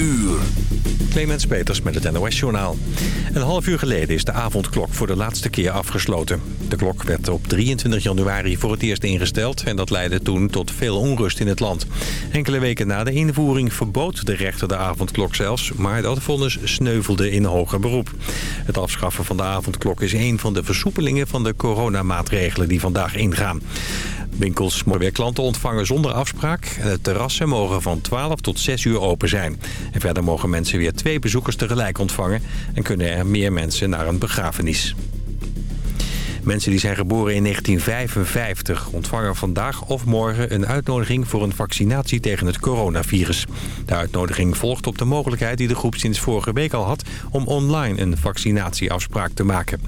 uur. Clemens Peters met het NOS-journaal. Een half uur geleden is de avondklok voor de laatste keer afgesloten. De klok werd op 23 januari voor het eerst ingesteld... en dat leidde toen tot veel onrust in het land. Enkele weken na de invoering verbood de rechter de avondklok zelfs... maar dat vonnis sneuvelde in hoger beroep. Het afschaffen van de avondklok is een van de versoepelingen... van de coronamaatregelen die vandaag ingaan. Winkels mogen weer klanten ontvangen zonder afspraak. De terrassen mogen van 12 tot 6 uur open zijn. En verder mogen mensen weer twee bezoekers tegelijk ontvangen... en kunnen er meer mensen naar een begrafenis. Mensen die zijn geboren in 1955 ontvangen vandaag of morgen een uitnodiging voor een vaccinatie tegen het coronavirus. De uitnodiging volgt op de mogelijkheid die de groep sinds vorige week al had om online een vaccinatieafspraak te maken.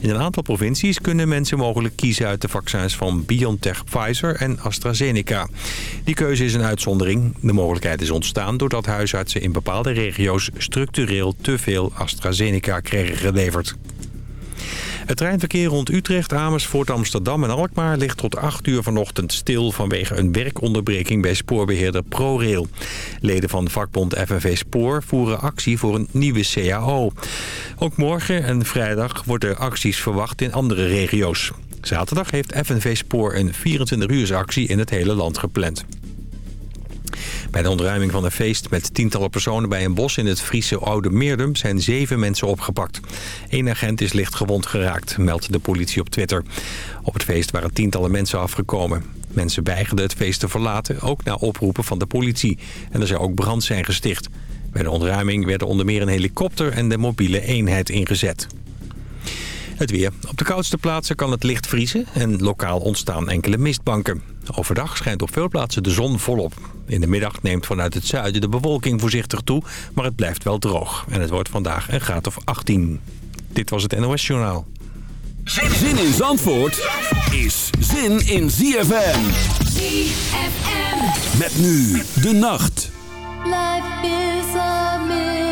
In een aantal provincies kunnen mensen mogelijk kiezen uit de vaccins van BioNTech, Pfizer en AstraZeneca. Die keuze is een uitzondering. De mogelijkheid is ontstaan doordat huisartsen in bepaalde regio's structureel te veel AstraZeneca kregen geleverd. Het treinverkeer rond Utrecht, Amersfoort, Amsterdam en Alkmaar ligt tot 8 uur vanochtend stil vanwege een werkonderbreking bij spoorbeheerder ProRail. Leden van vakbond FNV Spoor voeren actie voor een nieuwe CAO. Ook morgen en vrijdag worden acties verwacht in andere regio's. Zaterdag heeft FNV Spoor een 24-uursactie in het hele land gepland. Bij de ontruiming van een feest met tientallen personen bij een bos in het Friese Oude Meerdum zijn zeven mensen opgepakt. Eén agent is licht gewond geraakt, meldt de politie op Twitter. Op het feest waren tientallen mensen afgekomen. Mensen weigerden het feest te verlaten, ook na oproepen van de politie. En er zou ook brand zijn gesticht. Bij de ontruiming werden onder meer een helikopter en de mobiele eenheid ingezet. Het weer. Op de koudste plaatsen kan het licht vriezen en lokaal ontstaan enkele mistbanken. Overdag schijnt op veel plaatsen de zon volop. In de middag neemt vanuit het zuiden de bewolking voorzichtig toe, maar het blijft wel droog. En het wordt vandaag een graad of 18. Dit was het NOS Journaal. Zin in Zandvoort is zin in ZFM. ZFM. Met nu de nacht. Life is a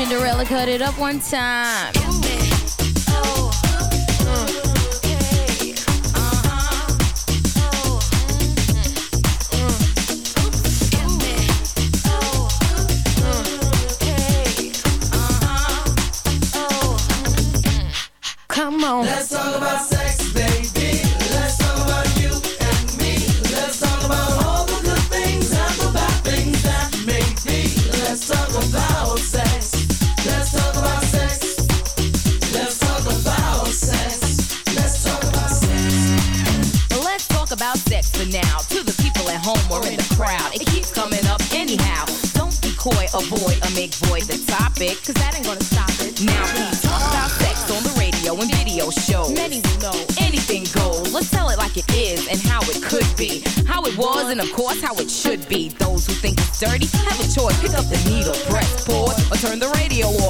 Spinderella cut it up one time. Come on. Topic, cause that ain't gonna stop it. Now, please talk about sex on the radio and video shows. Many will know anything goes. Let's tell it like it is and how it could be. How it was and, of course, how it should be. Those who think it's dirty have a choice. Pick up the needle, press pause, or turn the radio off.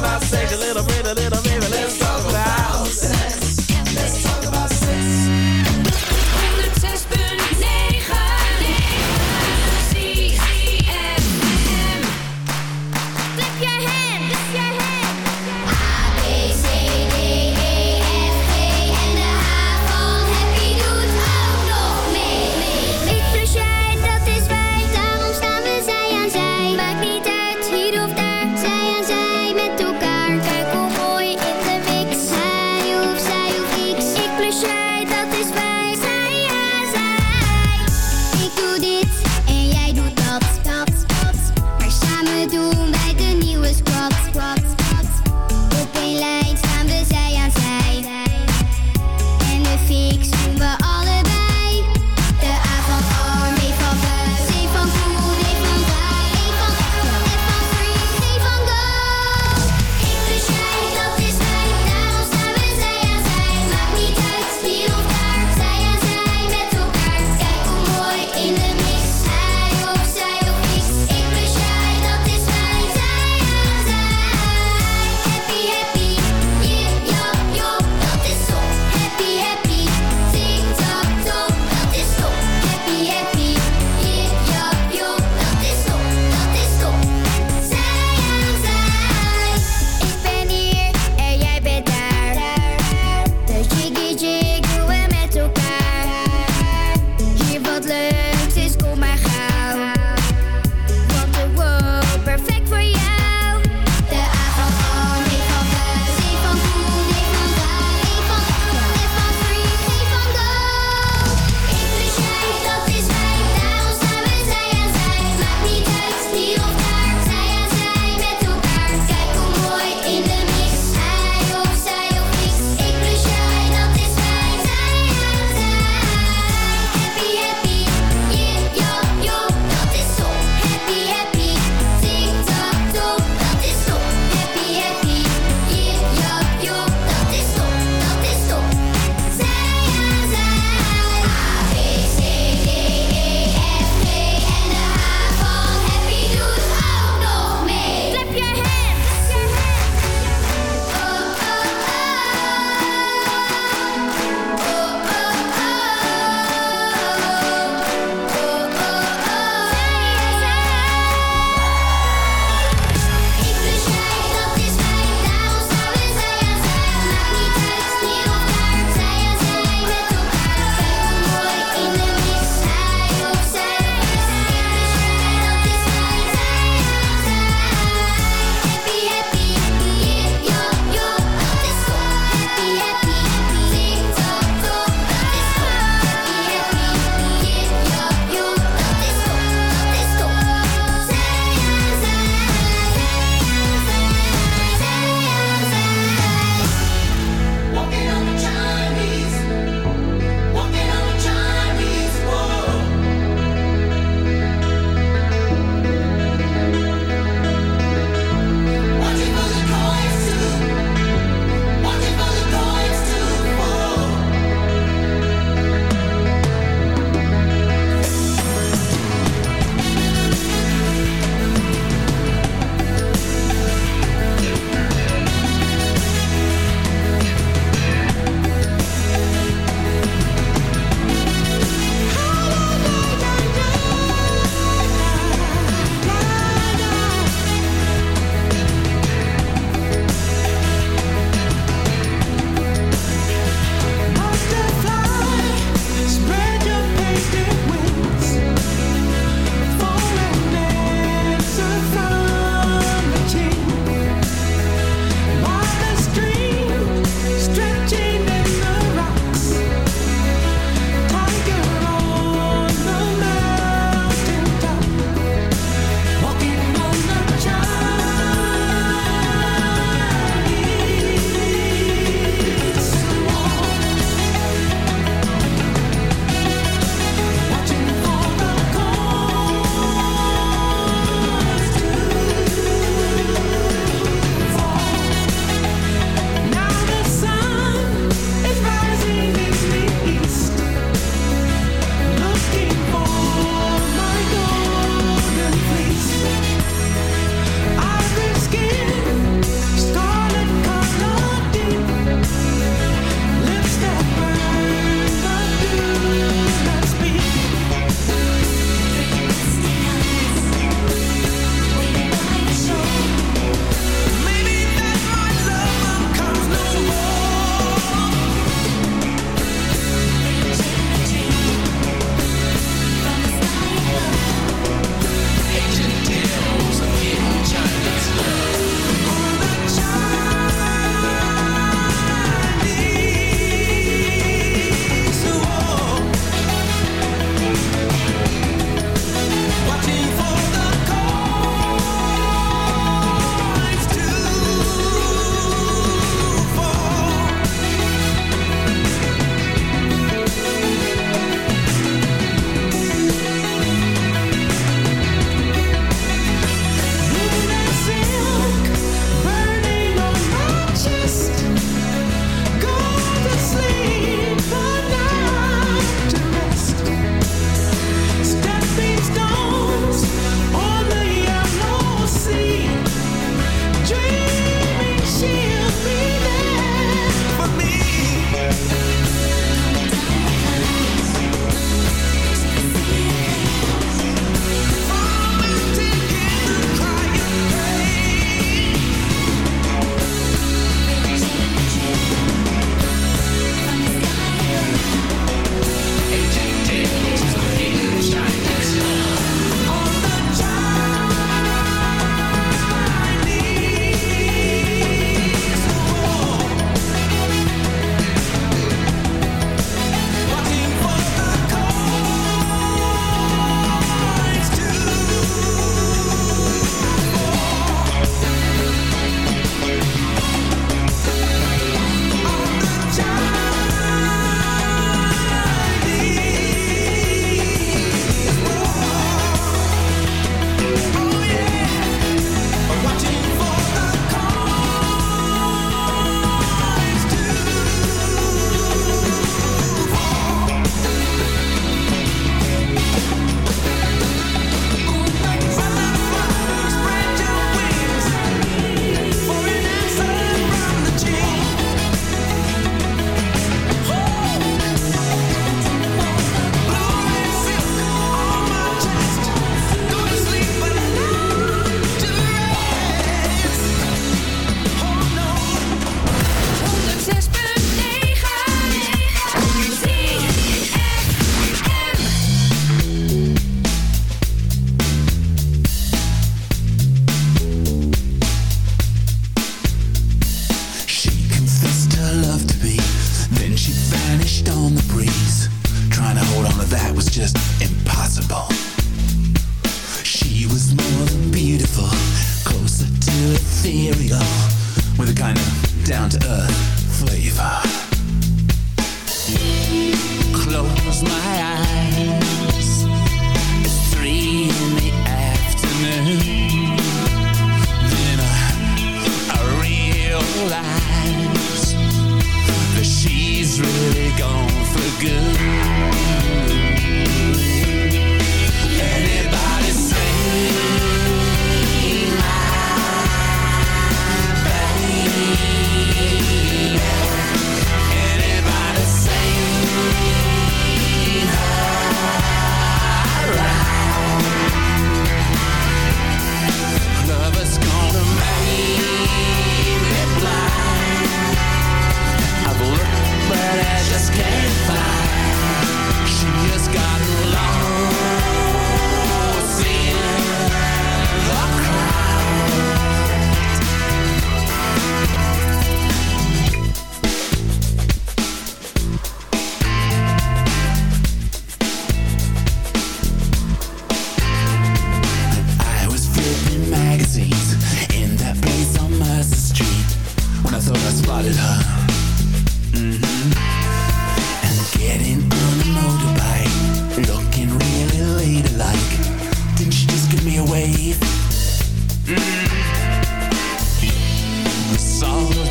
Let's talk a little bit, a little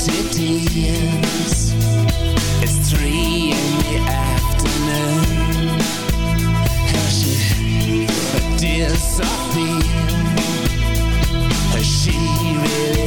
civilians. It's three in the afternoon. Has she, dear Sophie, has she really?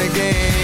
again.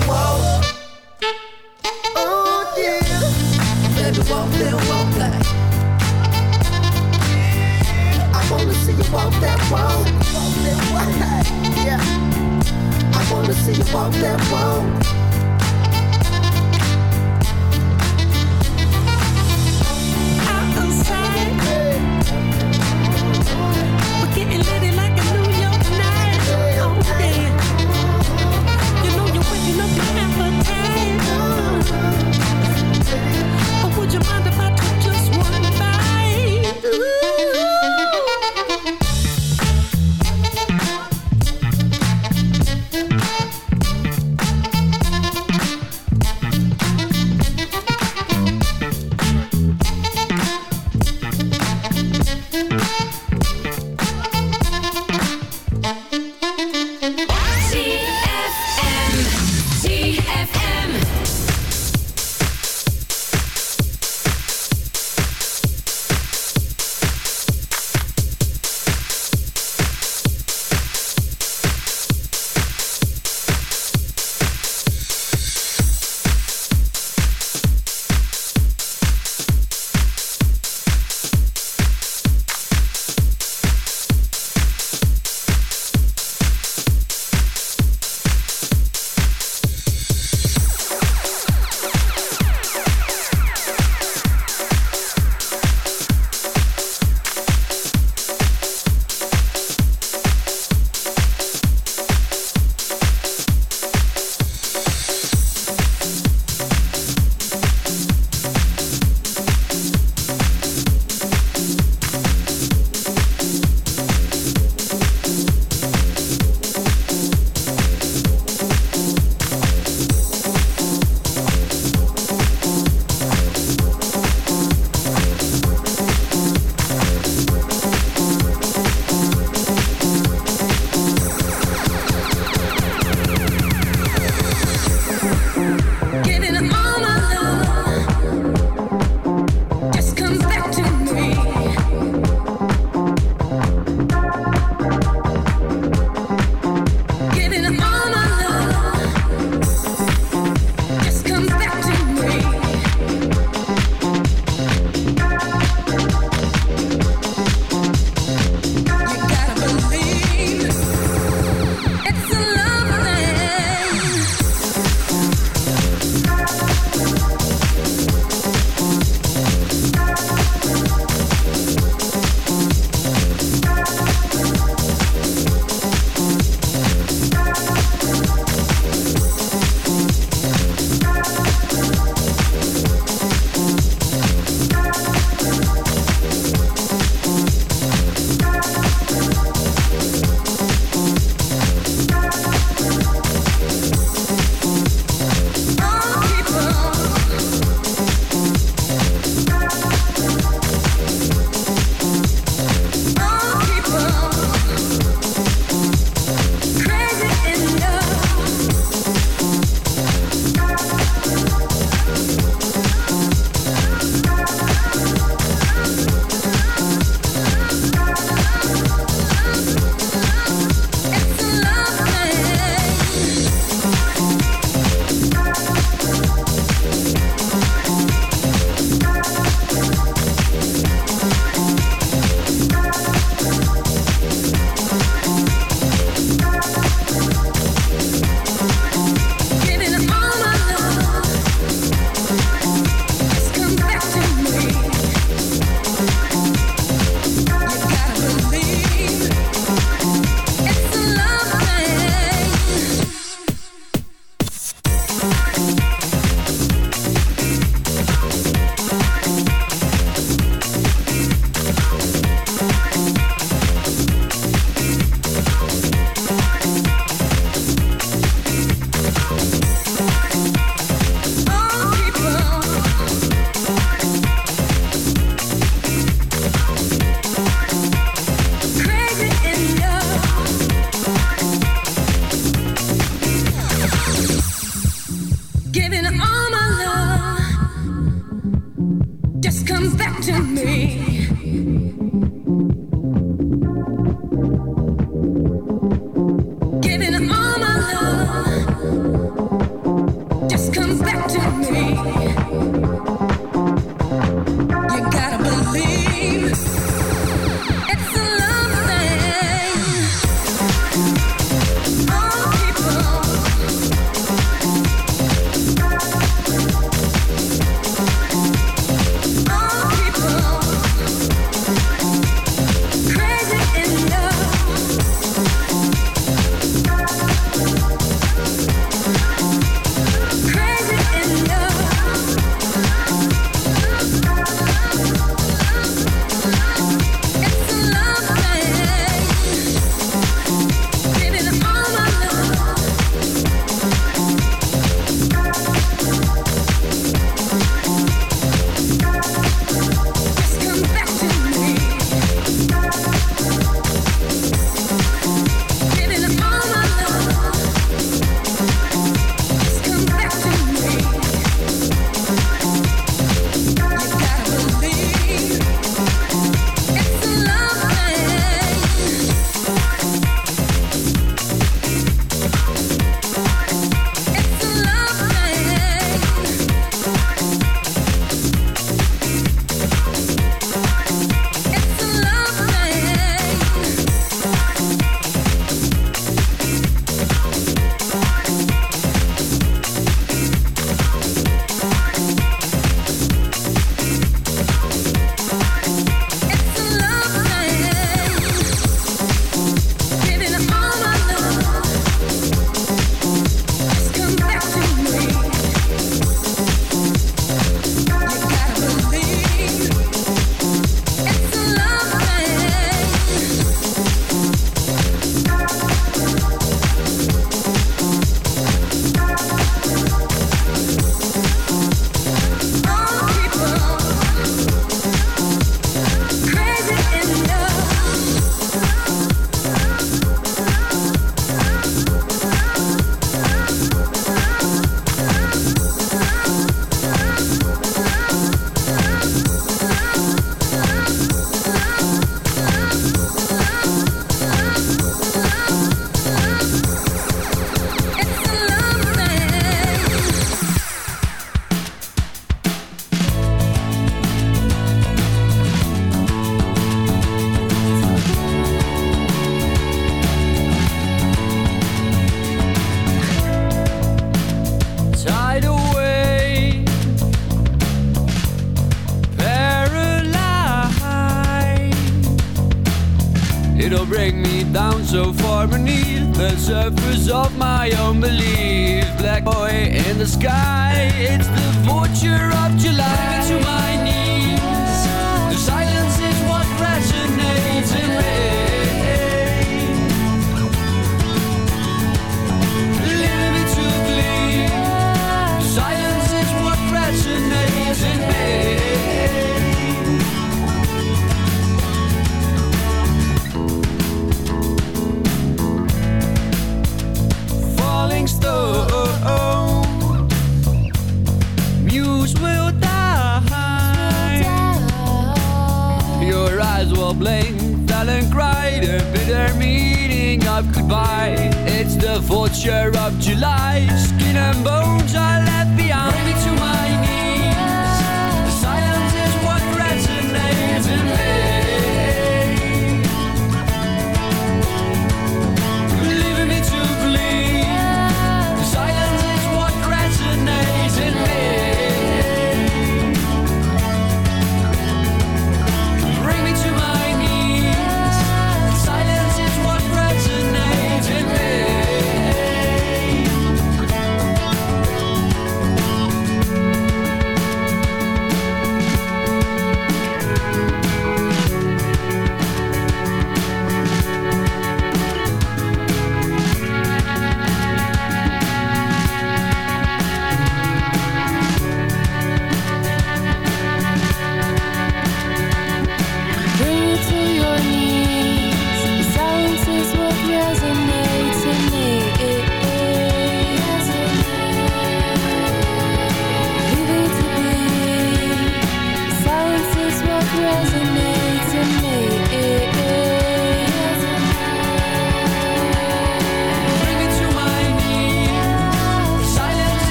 I wanna see you walk that walk. Yeah. I wanna see you walk that walk. We're getting.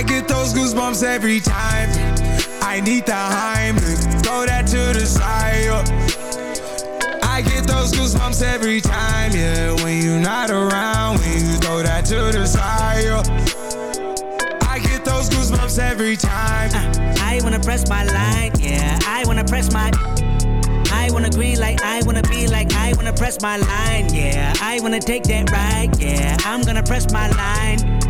I get those goosebumps every time. I need the Heimlich, throw that to the side. I get those goosebumps every time, yeah. When you're not around, when you throw that to the side. I get those goosebumps every time. Uh, I wanna press my line, yeah. I wanna press my. I wanna green like I wanna be like I wanna press my line, yeah. I wanna take that ride, yeah. I'm gonna press my line.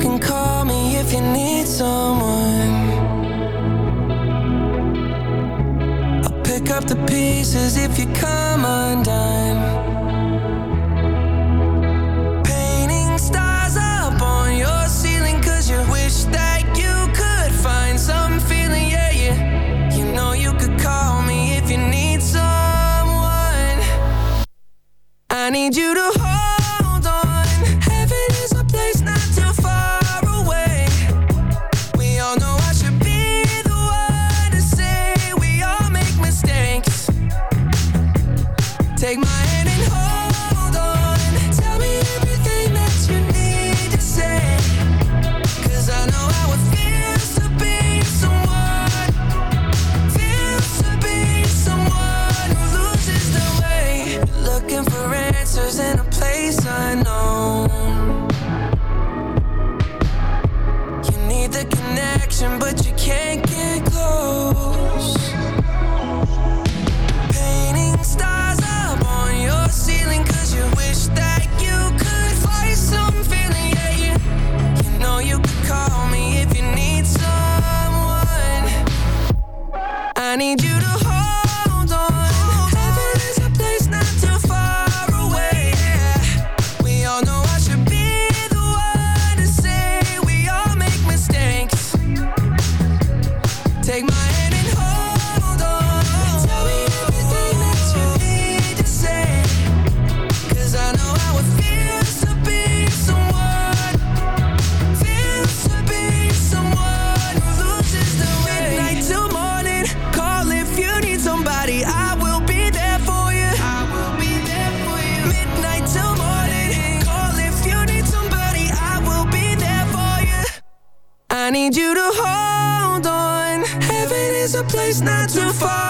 can call me if you need someone. I'll pick up the pieces if you come undone. place not too far.